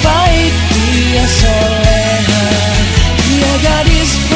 baik dia soleh Dia é gadis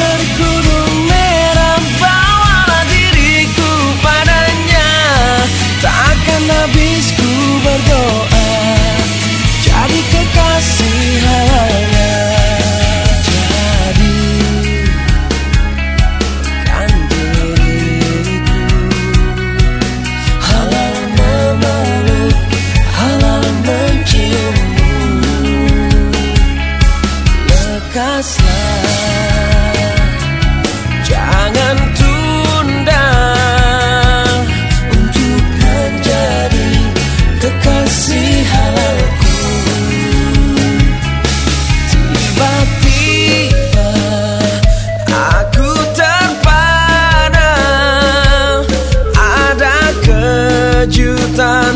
kejutan